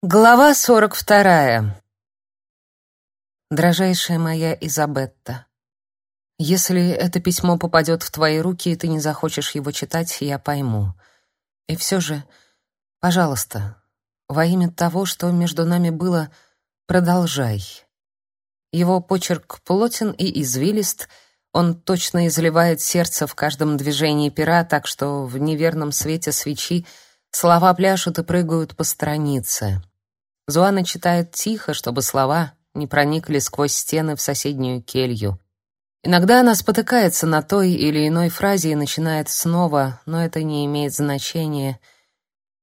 Глава сорок вторая. Дорожайшая моя Изабетта, если это письмо попадет в твои руки, и ты не захочешь его читать, я пойму. И все же, пожалуйста, во имя того, что между нами было, продолжай. Его почерк плотен и извилист, он точно изливает сердце в каждом движении пера, так что в неверном свете свечи слова пляшут и прыгают по странице. Зуана читает тихо, чтобы слова не проникли сквозь стены в соседнюю келью. Иногда она спотыкается на той или иной фразе и начинает снова, но это не имеет значения.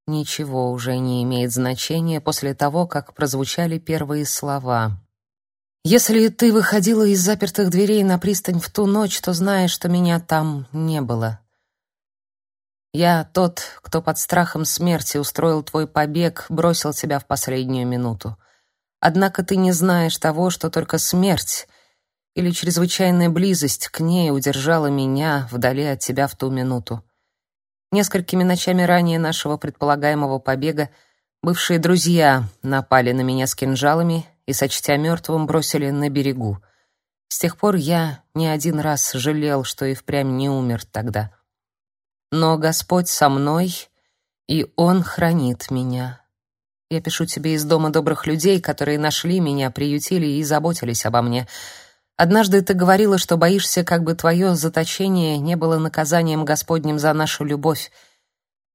Ничего уже не имеет значения после того, как прозвучали первые слова. Если ты выходила из запертых дверей на пристань в ту ночь, то знаешь, что меня там не было. Я тот, кто под страхом смерти устроил твой побег, бросил тебя в последнюю минуту. Однако ты не знаешь того, что только смерть или чрезвычайная близость к ней удержала меня вдали от тебя в ту минуту. Несколькими ночами ранее нашего предполагаемого побега бывшие друзья напали на меня с кинжалами и, сочтя мертвым, бросили на берегу. С тех пор я не один раз жалел, что и впрямь не умер тогда. Но Господь со мной, и Он хранит меня. Я пишу тебе из дома добрых людей, которые нашли меня, приютили и заботились обо мне. Однажды ты говорила, что боишься, как бы твое заточение не было наказанием Господним за нашу любовь.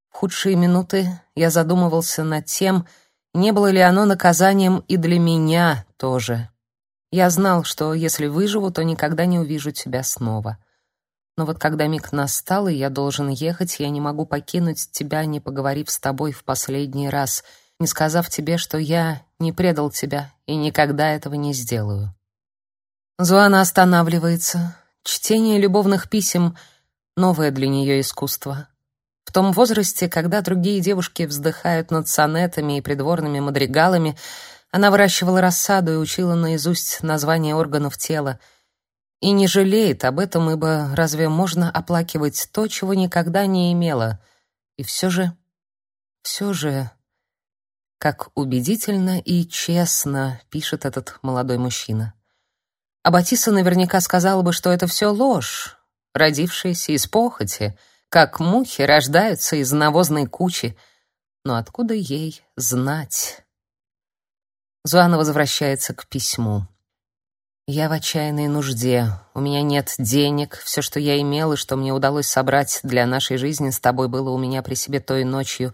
В худшие минуты я задумывался над тем, не было ли оно наказанием и для меня тоже. Я знал, что если выживу, то никогда не увижу тебя снова. Но вот когда миг настал, и я должен ехать, я не могу покинуть тебя, не поговорив с тобой в последний раз, не сказав тебе, что я не предал тебя и никогда этого не сделаю. Зуана останавливается. Чтение любовных писем — новое для нее искусство. В том возрасте, когда другие девушки вздыхают над сонетами и придворными мадригалами, она выращивала рассаду и учила наизусть названия органов тела — и не жалеет об этом, ибо разве можно оплакивать то, чего никогда не имела? И все же, все же, как убедительно и честно пишет этот молодой мужчина. А Батиса наверняка сказала бы, что это все ложь, родившаяся из похоти, как мухи рождаются из навозной кучи. Но откуда ей знать? Зуана возвращается к письму. Я в отчаянной нужде. У меня нет денег. Все, что я имел и что мне удалось собрать для нашей жизни с тобой, было у меня при себе той ночью.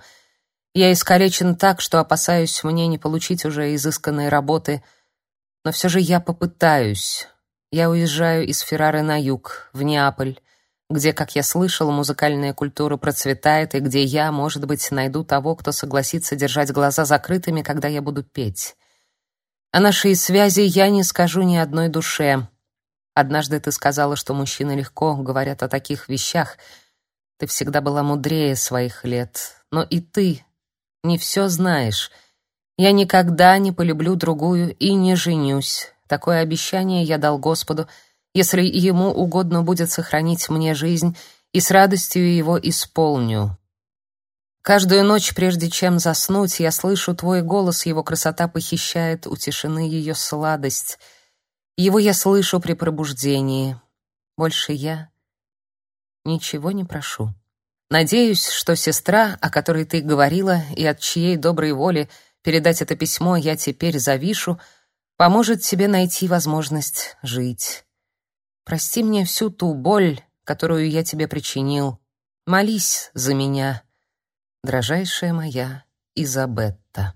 Я искалечен так, что опасаюсь мне не получить уже изысканной работы. Но все же я попытаюсь. Я уезжаю из Феррары на юг, в Неаполь, где, как я слышал, музыкальная культура процветает и где я, может быть, найду того, кто согласится держать глаза закрытыми, когда я буду петь. О нашей связи я не скажу ни одной душе. Однажды ты сказала, что мужчины легко говорят о таких вещах. Ты всегда была мудрее своих лет. Но и ты не все знаешь. Я никогда не полюблю другую и не женюсь. Такое обещание я дал Господу, если ему угодно будет сохранить мне жизнь, и с радостью его исполню. Каждую ночь, прежде чем заснуть, я слышу твой голос, его красота похищает у тишины ее сладость. Его я слышу при пробуждении. Больше я ничего не прошу. Надеюсь, что сестра, о которой ты говорила и от чьей доброй воли передать это письмо я теперь завишу, поможет тебе найти возможность жить. Прости мне всю ту боль, которую я тебе причинил. Молись за меня дрожайшая моя Изабетта.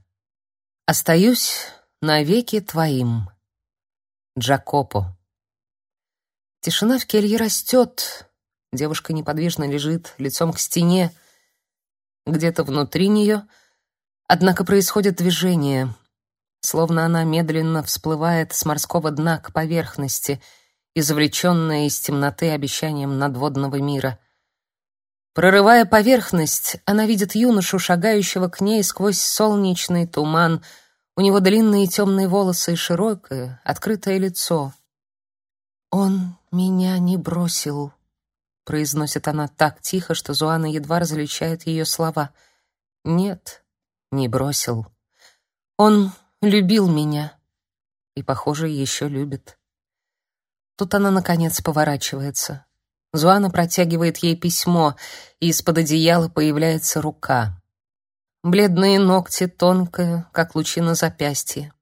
Остаюсь навеки твоим. Джакопо. Тишина в келье растет. Девушка неподвижно лежит, лицом к стене. Где-то внутри нее, однако, происходит движение, словно она медленно всплывает с морского дна к поверхности, извлеченная из темноты обещанием надводного мира — Прорывая поверхность, она видит юношу, шагающего к ней сквозь солнечный туман. У него длинные темные волосы и широкое, открытое лицо. «Он меня не бросил», — произносит она так тихо, что Зуана едва различает ее слова. «Нет, не бросил. Он любил меня и, похоже, еще любит. Тут она, наконец, поворачивается. Зуана протягивает ей письмо, и из-под одеяла появляется рука. Бледные ногти, тонкая, как лучина запястья.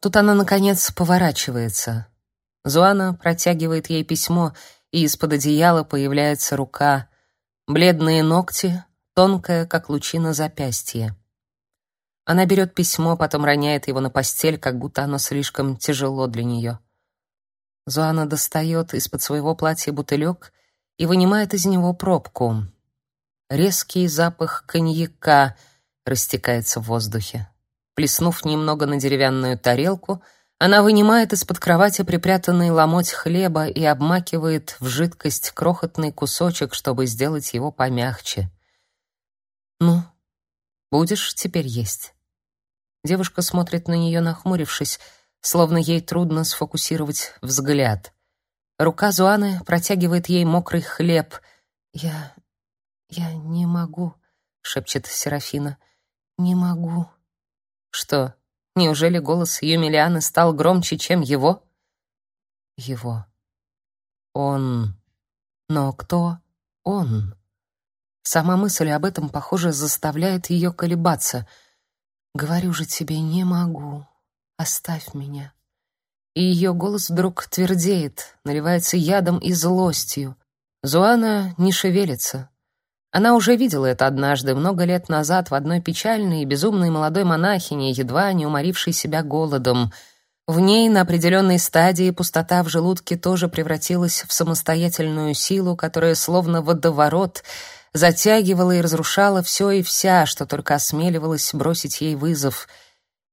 Тут она, наконец, поворачивается. Зуана протягивает ей письмо, и из-под одеяла появляется рука. Бледные ногти, тонкая, как лучина запястья. Она берет письмо, потом роняет его на постель, как будто оно слишком тяжело для нее. Зуана достает из-под своего платья бутылек и вынимает из него пробку. Резкий запах коньяка растекается в воздухе. Плеснув немного на деревянную тарелку, она вынимает из-под кровати припрятанный ломоть хлеба и обмакивает в жидкость крохотный кусочек, чтобы сделать его помягче. «Ну, будешь теперь есть?» Девушка смотрит на нее, нахмурившись, словно ей трудно сфокусировать взгляд. Рука Зуаны протягивает ей мокрый хлеб. «Я... я не могу», — шепчет Серафина. «Не могу». «Что, неужели голос Юмилианы стал громче, чем его?» «Его. Он. Но кто он?» Сама мысль об этом, похоже, заставляет ее колебаться. «Говорю же тебе, не могу. Оставь меня» и ее голос вдруг твердеет, наливается ядом и злостью. Зуана не шевелится. Она уже видела это однажды, много лет назад, в одной печальной и безумной молодой монахине, едва не уморившей себя голодом. В ней на определенной стадии пустота в желудке тоже превратилась в самостоятельную силу, которая словно водоворот затягивала и разрушала все и вся, что только осмеливалась бросить ей вызов.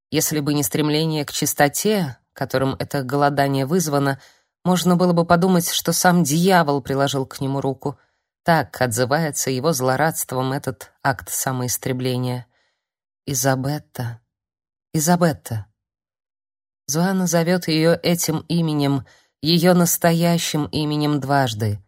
Если бы не стремление к чистоте, которым это голодание вызвано, можно было бы подумать, что сам дьявол приложил к нему руку. Так отзывается его злорадством этот акт самоистребления. Изабетта. Изабетта. Зуана зовет ее этим именем, ее настоящим именем дважды.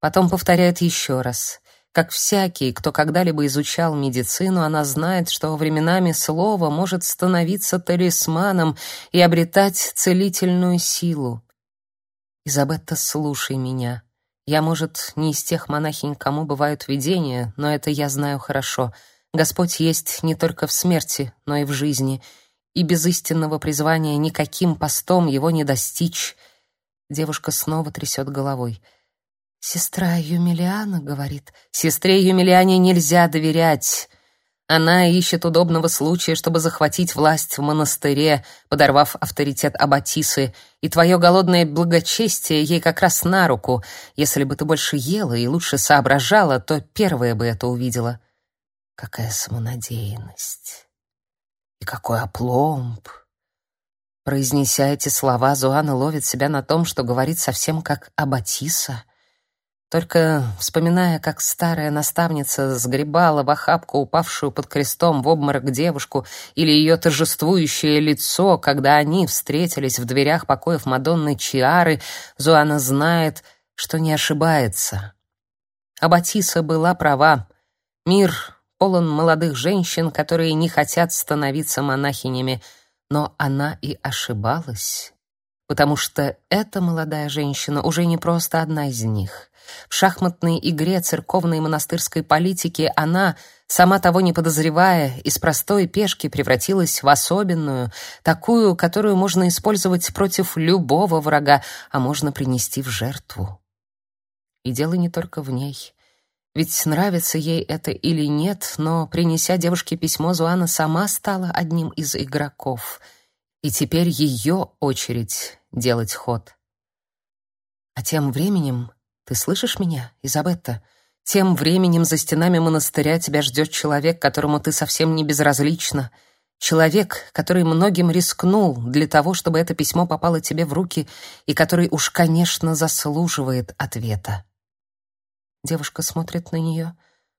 Потом повторяет еще раз. Как всякий, кто когда-либо изучал медицину, она знает, что временами слово может становиться талисманом и обретать целительную силу. Изабетта, слушай меня. Я, может, не из тех монахинь, кому бывают видения, но это я знаю хорошо. Господь есть не только в смерти, но и в жизни, и без истинного призвания никаким постом его не достичь. Девушка снова трясет головой. Сестра Юмилиана говорит, сестре Юмилиане нельзя доверять. Она ищет удобного случая, чтобы захватить власть в монастыре, подорвав авторитет Аббатисы, и твое голодное благочестие ей как раз на руку. Если бы ты больше ела и лучше соображала, то первая бы это увидела. Какая самонадеянность! И какой опломб! Произнеся эти слова, Зуана ловит себя на том, что говорит совсем как Аббатиса — только вспоминая, как старая наставница сгребала в охапку упавшую под крестом в обморок девушку или ее торжествующее лицо, когда они встретились в дверях покоев Мадонны Чиары, Зуана знает, что не ошибается. Абатиса была права. Мир полон молодых женщин, которые не хотят становиться монахинями, но она и ошибалась, потому что эта молодая женщина уже не просто одна из них. В шахматной игре церковной и монастырской политики она, сама того не подозревая, из простой пешки превратилась в особенную, такую, которую можно использовать против любого врага, а можно принести в жертву. И дело не только в ней. Ведь нравится ей это или нет, но, принеся девушке письмо, Зуана сама стала одним из игроков. И теперь ее очередь делать ход. А тем временем ты слышишь меня, Изабетта? Тем временем за стенами монастыря тебя ждет человек, которому ты совсем не безразлична. Человек, который многим рискнул для того, чтобы это письмо попало тебе в руки, и который уж, конечно, заслуживает ответа. Девушка смотрит на нее,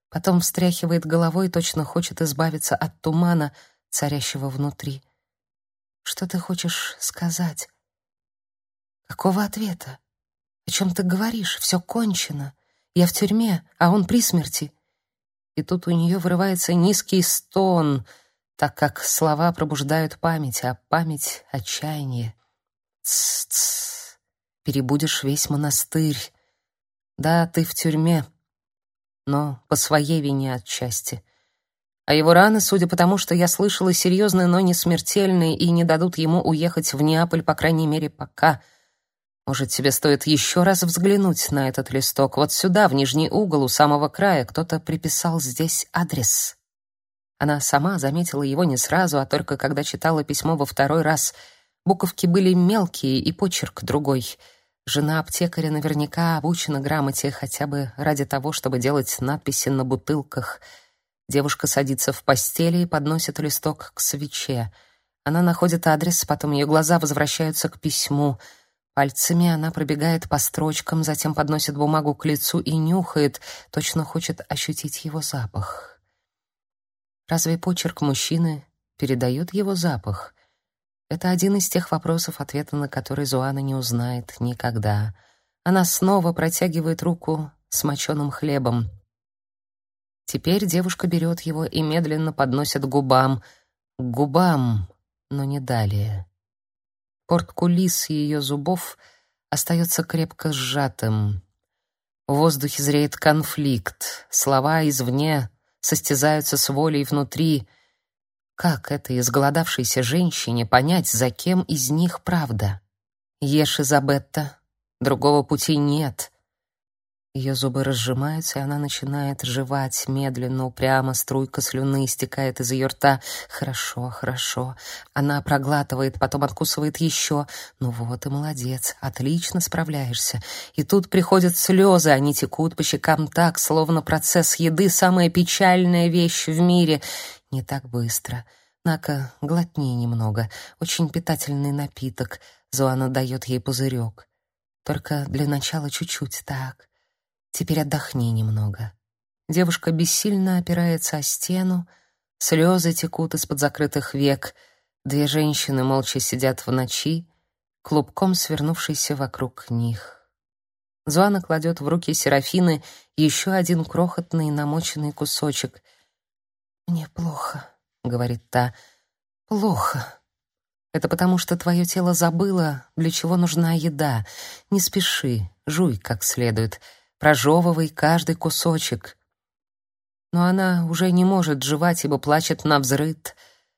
потом встряхивает головой и точно хочет избавиться от тумана, царящего внутри. Что ты хочешь сказать? Какого ответа? Чем ты говоришь? Все кончено. Я в тюрьме, а он при смерти. И тут у нее вырывается низкий стон, так как слова пробуждают память, а память — отчаяние. Тс-тс, перебудешь весь монастырь. Да, ты в тюрьме, но по своей вине отчасти. А его раны, судя по тому, что я слышала, серьезные, но не смертельные, и не дадут ему уехать в Неаполь, по крайней мере, пока. Может, тебе стоит еще раз взглянуть на этот листок? Вот сюда, в нижний угол, у самого края, кто-то приписал здесь адрес. Она сама заметила его не сразу, а только когда читала письмо во второй раз. Буковки были мелкие и почерк другой. Жена аптекаря наверняка обучена грамоте хотя бы ради того, чтобы делать надписи на бутылках. Девушка садится в постели и подносит листок к свече. Она находит адрес, потом ее глаза возвращаются к письму. Пальцами она пробегает по строчкам, затем подносит бумагу к лицу и нюхает, точно хочет ощутить его запах. Разве почерк мужчины передает его запах? Это один из тех вопросов, ответа на который Зуана не узнает никогда. Она снова протягивает руку с моченым хлебом. Теперь девушка берет его и медленно подносит к губам. К губам, но не далее. Порткулис ее зубов остается крепко сжатым. В воздухе зреет конфликт. Слова извне состязаются с волей внутри. Как этой изголодавшейся женщине понять, за кем из них правда? Ешь, Изабетта, другого пути нет. Ее зубы разжимаются, и она начинает жевать медленно, упрямо, струйка слюны стекает из ее рта. Хорошо, хорошо. Она проглатывает, потом откусывает еще. Ну вот и молодец, отлично справляешься. И тут приходят слезы, они текут по щекам так, словно процесс еды — самая печальная вещь в мире. Не так быстро. Нака, глотни немного. Очень питательный напиток. Зоана дает ей пузырек. Только для начала чуть-чуть так. Теперь отдохни немного. Девушка бессильно опирается о стену, слезы текут из-под закрытых век. Две женщины молча сидят в ночи, клубком свернувшиеся вокруг них. Зуана кладет в руки Серафины еще один крохотный намоченный кусочек. «Мне плохо», — говорит та, — «плохо». Это потому, что твое тело забыло, для чего нужна еда. Не спеши, жуй как следует прожевывай каждый кусочек. Но она уже не может жевать, ибо плачет на взрыд.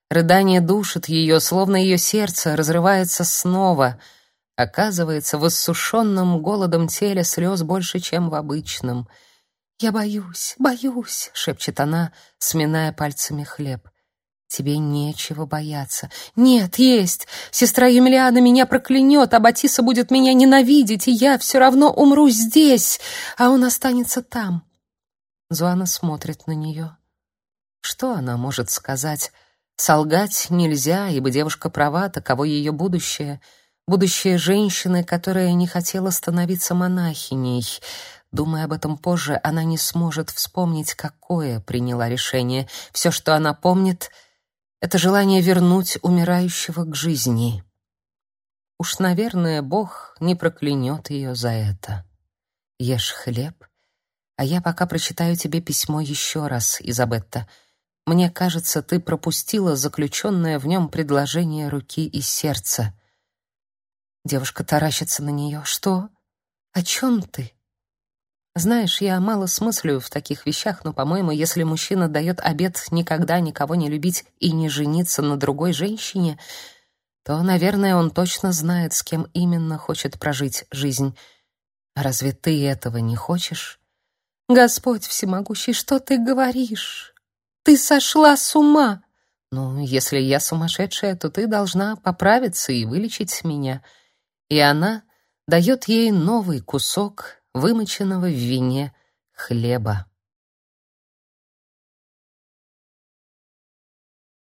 Рыдание душит ее, словно ее сердце разрывается снова. Оказывается, в иссушенном голодом теле слез больше, чем в обычном. «Я боюсь, боюсь», — шепчет она, сминая пальцами хлеб. Тебе нечего бояться. Нет, есть. Сестра Емельяна меня проклянет, а Батиса будет меня ненавидеть, и я все равно умру здесь, а он останется там. Зуана смотрит на нее. Что она может сказать? Солгать нельзя, ибо девушка права, таково ее будущее. Будущее женщины, которая не хотела становиться монахиней. Думая об этом позже, она не сможет вспомнить, какое приняла решение. Все, что она помнит — это желание вернуть умирающего к жизни. Уж, наверное, Бог не проклянет ее за это. Ешь хлеб, а я пока прочитаю тебе письмо еще раз, Изабетта. Мне кажется, ты пропустила заключенное в нем предложение руки и сердца. Девушка таращится на нее. Что? О чем ты? Знаешь, я мало смыслю в таких вещах, но, по-моему, если мужчина дает обет никогда никого не любить и не жениться на другой женщине, то, наверное, он точно знает, с кем именно хочет прожить жизнь. Разве ты этого не хочешь? Господь всемогущий, что ты говоришь? Ты сошла с ума. Ну, если я сумасшедшая, то ты должна поправиться и вылечить меня. И она дает ей новый кусок вымоченного в вине хлеба.